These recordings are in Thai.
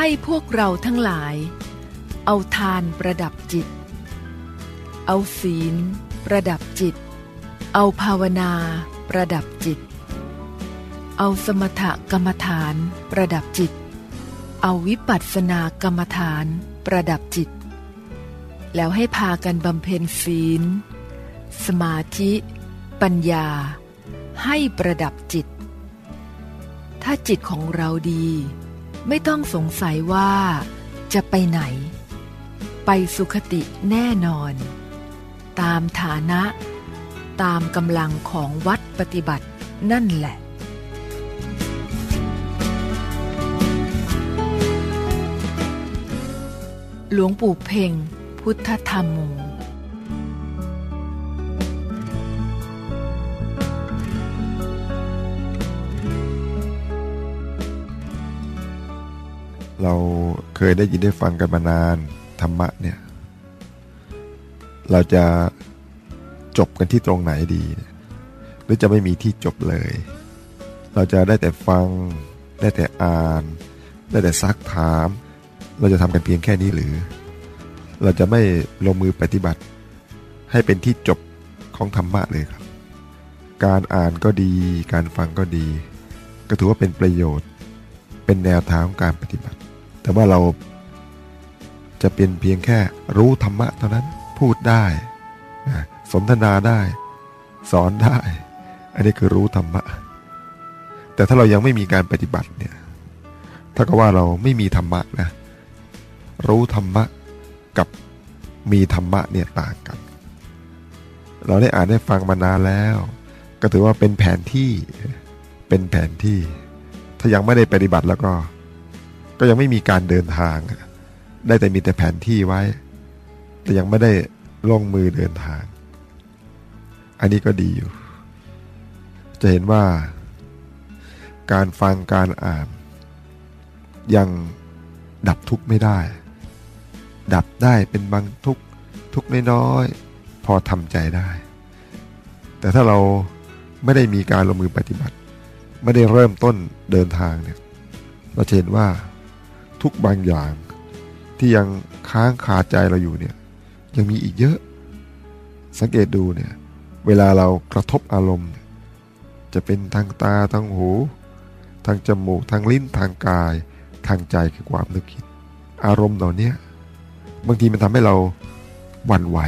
ให้พวกเราทั้งหลาย เอาทานประดับจิต เอาศีลประดับจิต เอาภาวนาประดับจิต เอาสมถกรรมฐานประดับจิต เอาวิปัสสนากรรมฐานประดับจิต แล้วให้พากันบำเพ็ญศีล สมาธิ ปัญญา ให้ประดับจิต ถ้าจิตของเราดี ไม่ต้องสงสัยว่า จะไปไหน ไปสุขติแน่นอน ตามฐานะ ตามกำลังของวัดปฏิบัตินั่นแหละ หลวงปู่เพ่งพุทธธรรมโม เราเคยได้ยินได้ฟังกันมานาน ธรรมะเนี่ย เราจะจบกันที่ตรงไหนดี หรือจะไม่มีที่จบเลย เราจะได้แต่ฟัง ได้แต่อ่าน ได้แต่ซักถาม เราจะทำกันเพียงแค่นี้หรือ เราจะไม่ลงมือปฏิบัติ ให้เป็นที่จบของธรรมะเลยครับ การอ่านก็ดี การฟังก็ดี ก็ถือว่าเป็นประโยชน์ เป็นแนวทางของการปฏิบัติ แต่ว่าเราจะเป็นเพียงแค่รู้ธรรมะเท่านั้นพูดได้ สนทนาได้ สอนได้ อันนี้คือรู้ธรรมะ แต่ถ้าเรายังไม่มีการปฏิบัติเนี่ยถ้าก็ว่าเราไม่มีธรรมะนะ รู้ธรรมะกับมีธรรมะเนี่ยต่างกัน เราได้อ่านได้ฟังมานานแล้ว ก็ถือว่าเป็นแผนที่เป็นแผนที่ ถ้ายังไม่ได้ปฏิบัติแล้วก็ ก็ยังไม่มีการเดินทาง ได้แต่มีแต่แผนที่ไว้ แต่ยังไม่ได้ลงมือเดินทาง อันนี้ก็ดีอยู่ จะเห็นว่า การฟังการอ่าน ยังดับทุกข์ไม่ได้ ดับได้เป็นบางทุกข์ทุกข์น้อยๆพอทำใจได้ แต่ถ้าเราไม่ได้มีการลงมือปฏิบัติ ไม่ได้เริ่มต้นเดินทางเนี่ยเราเห็นว่า ทุกบางอย่าง ที่ยังค้างคาใจเราอยู่เนี่ย ยังมีอีกเยอะ สังเกตดูเนี่ยเวลาเรากระทบอารมณ์ จะเป็นทางตาทางหู ทางจมูกทางลิ้นทางกาย ทางใจคือความนึกคิด อารมณ์เหล่านี้บางทีมันทำให้เราหวั่นไหว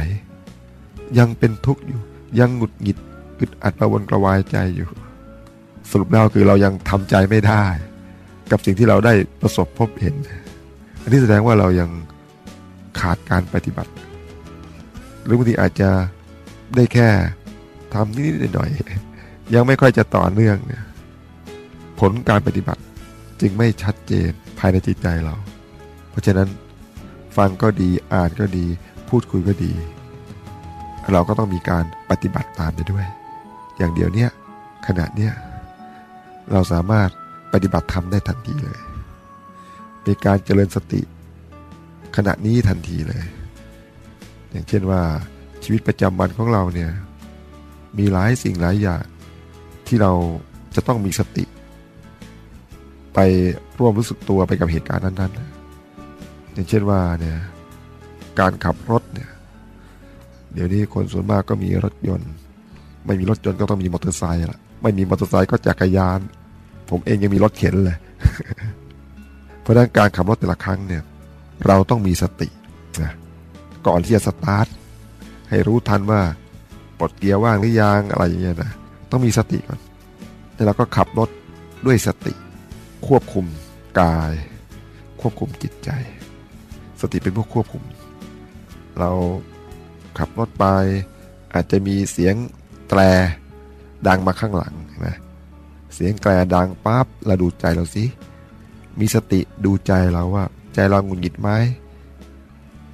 ยังเป็นทุกข์อยู่ ยังหงุดหงิดอึดอัดประวนกระวายใจอยู่ สรุปแล้วคือเรายังทำใจไม่ได้ กับสิ่งที่เราได้ประสบพบเห็น อันนี้แสดงว่าเรายังขาดการปฏิบัติ หรือบางทีอาจจะได้แค่ทำนิดๆหน่อยๆยังไม่ค่อยจะต่อเนื่องเนี่ยผลการปฏิบัติจึงไม่ชัดเจนภายในจิตใจเรา เพราะฉะนั้นฟังก็ดีอ่านก็ดี พูดคุยก็ดี เราก็ต้องมีการปฏิบัติตามไปด้วย อย่างเดียวเนี้ยขณะเนี้ยเราสามารถ ปฏิบัติทำได้ทันทีเลย มีการเจริญสติขณะนี้ทันทีเลย อย่างเช่นว่าชีวิตประจำวันของเราเนี่ยมีหลายสิ่งหลายอย่างที่เราจะต้องมีสติ ไปร่วมรู้สึกตัวไปกับเหตุการณ์นั้นๆ อย่างเช่นว่าเนี่ยการขับรถเนี่ยเดี๋ยวนี้คนส่วนมากก็มีรถยนต์ ไม่มีรถยนต์ก็ต้องมีมอเตอร์ไซค์ละไม่มีมอเตอร์ไซค์ก็จักรยาน ผมเองยังมีรถเข็นเลย เพราะนั้นการขับรถแต่ละครั้งเนี่ย เราต้องมีสตินะก่อนที่จะสตาร์ทให้รู้ทันว่าปลดเกียร์ว่างหรือยังอะไรอย่างเงี้ยนะต้องมีสติก่อนแล้วเราก็ขับรถด้วยสติ ควบคุมกาย ควบคุมจิตใจ สติเป็นผู้ควบคุม เราขับรถไปอาจจะมีเสียงแตรดังมาข้างหลังนะ เสียงแตรดังปั๊บเราดูใจเราสิมีสติดูใจเราว่า ใจเราหงุดหงิดไหม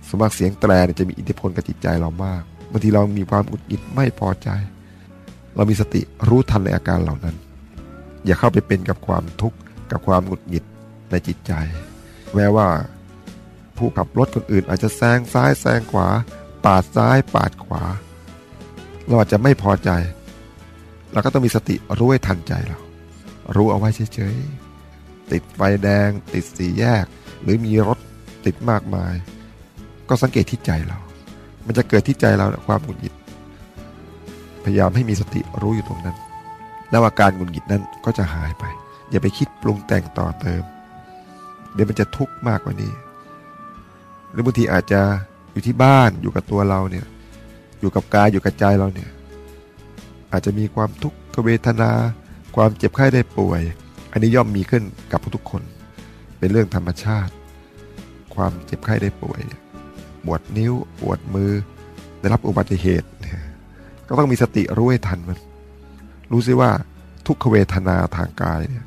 สมมติเสียงแตรจะมีอิทธิพลกับจิตใจเรามากบางทีเรามีความหงุดหงิดไม่พอใจ เรามีสติรู้ทันในอาการเหล่านั้น อย่าเข้าไปเป็นกับความทุกข์กับความหงุดหงิดในจิตใจ แม้ว่า ผู้ขับรถคนอื่น อาจจะแซงซ้ายแซงขวา ปาดซ้ายปาดขวา เราอาจจะไม่พอใจ เราก็ต้องมีสติรู้ให้ทันใจเรา รู้เอาไว้เฉยๆ ติดไฟแดง ติดสีแยก หรือมีรถติดมากมาย ก็สังเกตที่ใจเรา มันจะเกิดที่ใจเราความหงุดหงิด พยายามให้มีสติรู้อยู่ตรงนั้น แล้วอาการหงุดหงิดนั้นก็จะหายไป อย่าไปคิดปรุงแต่งต่อเติม เดี๋ยวมันจะทุกข์มากกว่านี้ หรือบางทีอาจจะอยู่ที่บ้านอยู่กับตัวเราเนี่ย อยู่กับกายอยู่กับใจเราเนี่ย อาจจะมีความทุกขเวทนา ความเจ็บไข้ได้ป่วย อันนี้ย่อมมีขึ้นกับทุกคน เป็นเรื่องธรรมชาติ ความเจ็บไข้ได้ป่วยปวดนิ้วปวดมือ ได้รับอุบัติเหตุ ก็ต้องมีสติรู้ให้ทันมัน รู้ซิว่าทุกขเวทนาทางกายเนี่ย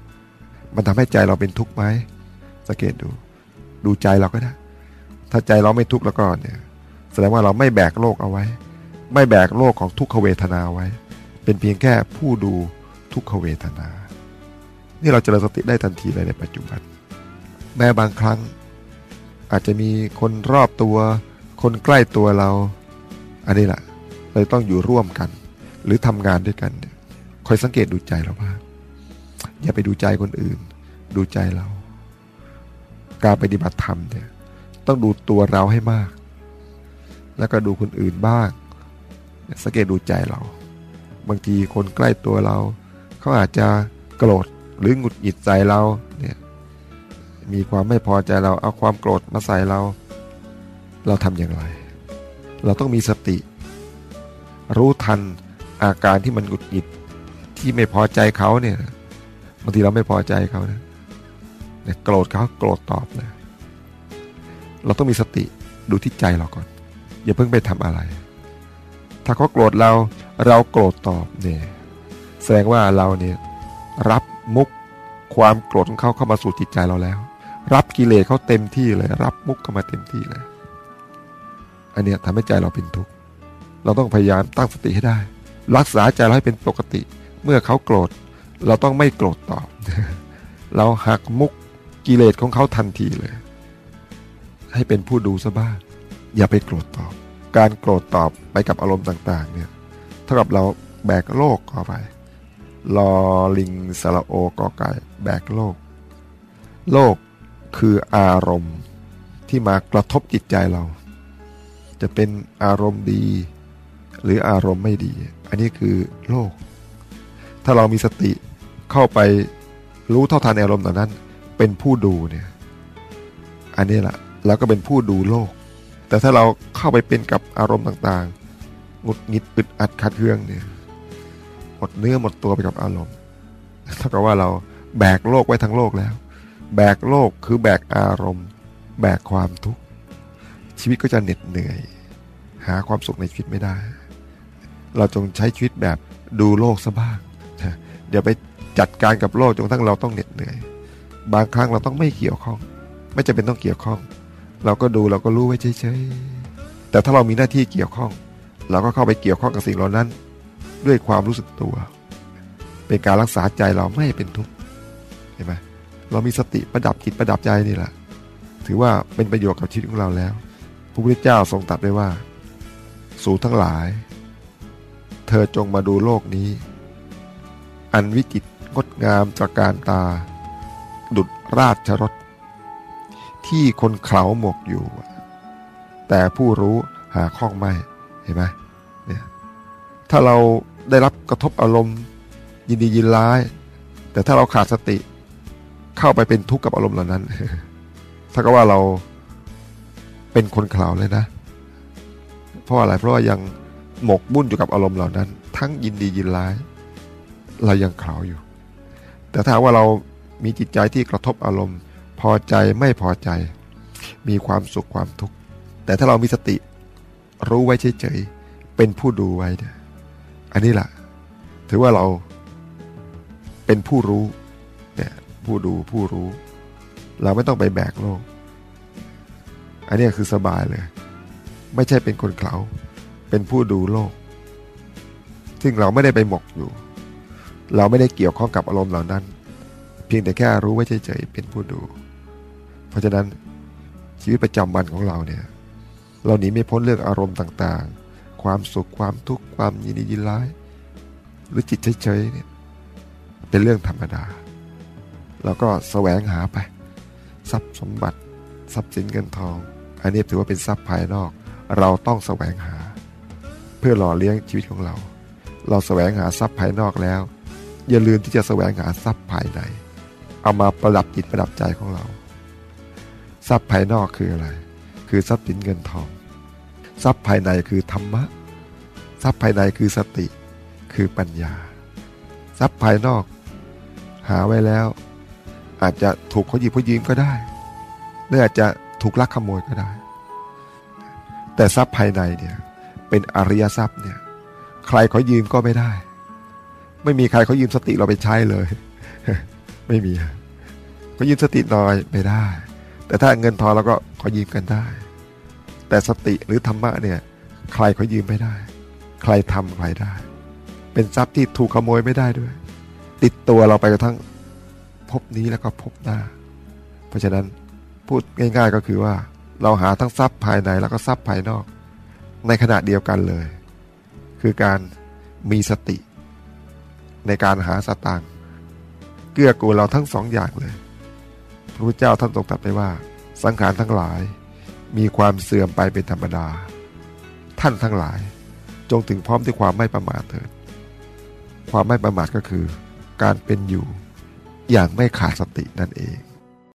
มันทำให้ใจเราเป็นทุกข์ไหมสังเกตดู ดูใจเราก็ได้ ถ้าใจเราไม่ทุกข์แล้วก็เนี่ย แสดงว่าเราไม่แบกโลกเอาไว้ ไม่แบกโลกของทุกขเวทนาไว้ เป็นเพียงแค่ผู้ดู ทุกขเวทนา นี่เราจะริญสติได้ทันทีเลยในปัจจุบัน แม้บางครั้ง อาจจะมีคนรอบตัว คนใกล้ตัวเรา อันนี้แหละเราต้องอยู่ร่วมกัน หรือทำงานด้วยกันคอยสังเกตดูใจเราบ้างอย่าไปดูใจคนอื่น ดูใจเรา การปฏิบัติธรรมเนี่ยต้องดูตัวเราให้มาก แล้วก็ดูคนอื่นบ้าง สังเกตดูใจเรา บางทีคนใกล้ตัวเรา เขาอาจจะโกรธหรือหงุดหงิดใส่เราเนี่ยมีความไม่พอใจเราเอาความโกรธมาใส่เรา เราทำอย่างไร เราต้องมีสติ รู้ทันอาการที่มันหงุดหงิดที่ไม่พอใจเขาเนี่ยบางทีเราไม่พอใจเขานะเนี่ยโกรธเขาโกรธตอบเลยเราต้องมีสติดูที่ใจเราก่อน อย่าเพิ่งไปทำอะไร ถ้าเขาโกรธเราเราโกรธตอบเนี่ย แสดงว่าเราเนี่ยรับมุกความโกรธของเขาเข้ามาสู่จิตใจเราแล้ว รับกิเลสเขาเต็มที่เลย รับมุกเข้ามาเต็มที่เลย อันเนี้ยทำให้ใจเราเป็นทุกข์เราต้องพยายามตั้งสติให้ได้ รักษาใจเราให้เป็นปกติ เมื่อเขาโกรธ เราต้องไม่โกรธตอบ เราหักมุกกิเลสของเขาทันทีเลย ให้เป็นผู้ดูซะบ้างอย่าไปโกรธตอบ การโกรธตอบไปกับอารมณ์ต่าง ๆ เนี่ยเท่ากับเราแบกโลกเข้าไป ลอลิงสระโอกอไก่แบกโลก โลกคืออารมณ์ที่มากระทบจิตใจเรา จะเป็นอารมณ์ดี หรืออารมณ์ไม่ดี อันนี้คือโลก ถ้าเรามีสติเข้าไปรู้เท่าทันอารมณ์เหล่านั้น เป็นผู้ดูเนี่ย อันนี้แหละเราก็เป็นผู้ดูโลก แต่ถ้าเราเข้าไปเป็นกับอารมณ์ต่างๆหงุดหงิดอึดอัดขัดเคืองเนี่ย หมดเนื้อหมดตัวไปกับอารมณ์เท่ากับว่าเราแบกโลกไว้ทั้งโลกแล้ว แบกโลกคือแบกอารมณ์ แบกความทุกข์ชีวิตก็จะเหน็ดเหนื่อย หาความสุขในชีวิตไม่ได้ เราจงใช้ชีวิตแบบดูโลกซะบ้างเดี๋ยวไปจัดการกับโลกจนทั้งเราต้องเหน็ดเหนื่อย บางครั้งเราต้องไม่เกี่ยวข้อง ไม่จำเป็นต้องเกี่ยวข้อง เราก็ดูเราก็รู้ไว้เฉยๆแต่ถ้าเรามีหน้าที่เกี่ยวข้อง เราก็เข้าไปเกี่ยวข้องกับสิ่งเหล่านั้น ด้วยความรู้สึกตัว เป็นการรักษาใจเราไม่ให้เป็นทุกข์เห็นไหมเรามีสติประดับจิตประดับใจนี่แหละ ถือว่าเป็นประโยชน์กับชีวิตของเราแล้ว พระพุทธเจ้าทรงตรัสไว้ว่า สู่ทั้งหลาย เธอจงมาดูโลกนี้ อันวิจิตรงดงามตระการตา ดุดราชรถ ที่คนเขาหมกอยู่ แต่ผู้รู้หาข้องไม่เห็นไหมเนี่ยถ้าเรา ได้รับกระทบอารมณ์ ยินดียินร้าย แต่ถ้าเราขาดสติเข้าไปเป็นทุกข์กับอารมณ์เหล่านั้นถ้าก็ว่าเราเป็นคนข่าวเลยนะ เพราะอะไรเพราะว่ายังหมกบุ่นอยู่กับอารมณ์เหล่านั้น ทั้งยินดียินร้าย เรายังข่าวอยู่ แต่ถ้าว่าเรามีจิตใจที่กระทบอารมณ์ พอใจไม่พอใจ มีความสุขความทุกข์แต่ถ้าเรามีสติรู้ไว้เฉยๆเป็นผู้ดูไว้เนี่ย อันนี้แหละถือว่าเราเป็นผู้รู้เนี่ยผู้ดูผู้รู้ เราไม่ต้องไปแบกโลก อันนี้คือสบายเลย ไม่ใช่เป็นคนเขาเป็นผู้ดูโลก ซึ่งเราไม่ได้ไปหมกอยู่ เราไม่ได้เกี่ยวข้องกับอารมณ์เหล่านั้น เพียงแต่แค่รู้ไว้เฉยๆเป็นผู้ดู เพราะฉะนั้นชีวิตประจำวันของเราเนี่ยเราหนีไม่พ้นเรื่องอารมณ์ต่างๆ ความสุขความทุกข์ความยินดียินร้าย หรือจิตเฉยๆเนี่ยเป็นเรื่องธรรมดาเราก็แสวงหาไป ทรัพย์สมบัติ ทรัพย์สินเงินทอง อันนี้ถือว่าเป็นทรัพย์ภายนอก เราต้องแสวงหา เพื่อหล่อเลี้ยงชีวิตของเรา เราแสวงหาทรัพย์ภายนอกแล้ว อย่าลืมที่จะแสวงหาทรัพย์ภายใน เอามาประดับจิตประดับใจของเรา ทรัพย์ภายนอกคืออะไร คือทรัพย์สินเงินทอง ทรัพย์ภายในคือธรรมะ ทรัพย์ภายในคือสติ คือปัญญา ทรัพย์ภายนอก หาไว้แล้ว อาจจะถูกเขาหยิบเขายืมก็ได้หรืออาจจะถูกลักขโมยก็ได้ แต่ทรัพย์ภายในเนี่ยเป็นอริยทรัพย์เนี่ย ใครเขายืมก็ไม่ได้ ไม่มีใครเขายืมสติเราไปใช้เลย ไม่มีเขายืมสติน้อยไม่ได้ แต่ถ้าเงินทองเราก็ขอยืมกันได้ แต่สติหรือธรรมะเนี่ย ใครเขายืมไม่ได้ ใครทำใครได้ เป็นทรัพย์ที่ถูกขโมยไม่ได้ด้วย ติดตัวเราไปกระทั่งพบนี้แล้วก็พบหน้า เพราะฉะนั้นพูดง่าย ๆก็คือว่าเราหาทั้งทรัพย์ภายในแล้วก็ทรัพย์ภายนอก ในขณะเดียวกันเลย คือการมีสติ ในการหาสตางค์เกื้อกูลเราทั้งสองอย่างเลย พระพุทธเจ้าท่านทรงตรัสไปว่า สังขารทั้งหลาย มีความเสื่อมไปเป็นธรรมดา ท่านทั้งหลาย จงถึงพร้อมด้วยความไม่ประมาทเถิด ความไม่ประมาทก็คือ การเป็นอยู่อย่างไม่ขาดสตินั่นเอง